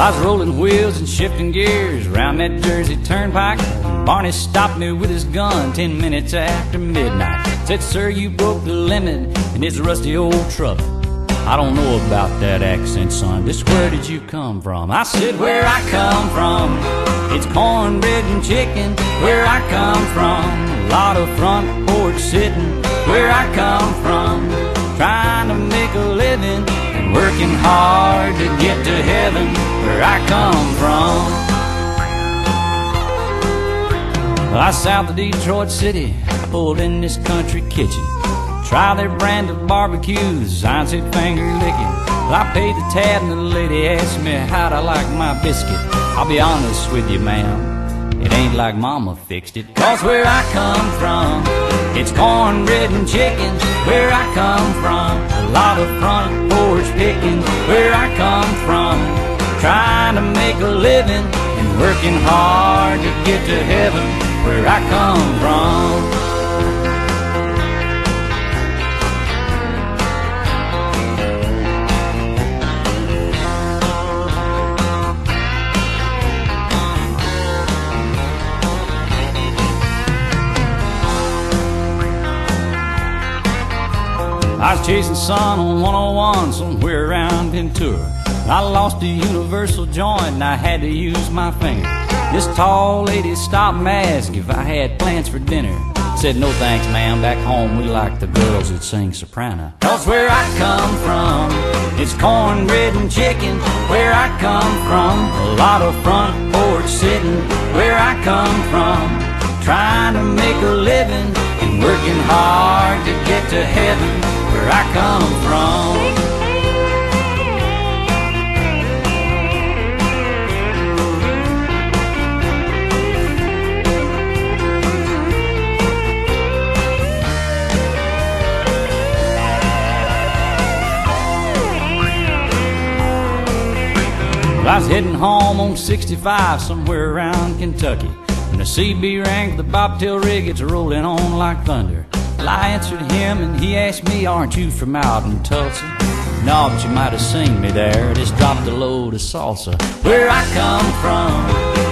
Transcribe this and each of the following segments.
I rolling wheels and shifting gears around that Jersey turnpike. Barney stopped me with his gun ten minutes after midnight. Said, Sir, you broke the limit in this rusty old truck. I don't know about that accent, son. Just where did you come from? I said, Where I come from. It's cornbread and chicken. Where I come from. A lot of front porch sitting. Where I come from. Working hard to get to heaven. Where I come from. I south of Detroit City, pulled in this country kitchen. Try their brand of barbecues, I said finger licking. I paid the tab and the lady asked me how'd I like my biscuit. I'll be honest with you, ma'am, it ain't like mama fixed it. Cause where I come from, it's cornbread and chicken. Where I come from, a lot of front porch picking. Where I come from, trying to make a living and working hard to get to heaven. Where I come from. Chasing sun on 101 somewhere around Ventura. I lost a universal joint and I had to use my finger. This tall lady stopped and asked if I had plans for dinner. Said, no thanks, ma'am. Back home we like the girls that sing soprano. Cause where I come from, it's cornbread and chicken. Where I come from, a lot of front porch sitting. Where I come from, trying to make a living and working hard to get to heaven. Where I come from. I was heading home on 65 somewhere around Kentucky. When the CB rang the bobtail rig, it's rolling on like thunder. Well, I answered him and he asked me, Aren't you from out in Tulsa? No, but you might have seen me there. Just dropped a load of salsa. Where I come from,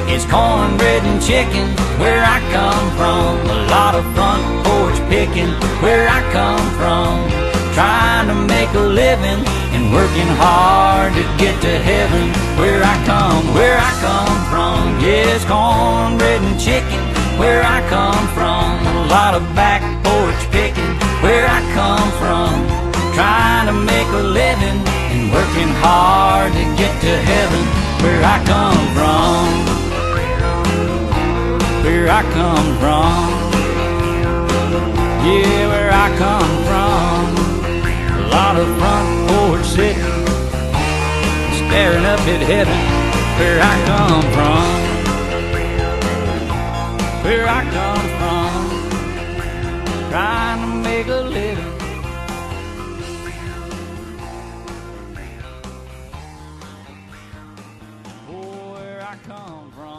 it's cornbread and chicken. Where I come from, a lot of front porch picking. Where I come from, trying to make a living and working hard to get to heaven. Where I come, where I come from, yes, cornbread and chicken. Where I come from, a lot of back porch picking. Where I come from, trying to make a living and working hard to get to heaven. Where I come from, where I come from, yeah, where I come from. A lot of front porch sitting, staring up at heaven. Where I come from, where I come from, trying to make a living. Oh, where I come from.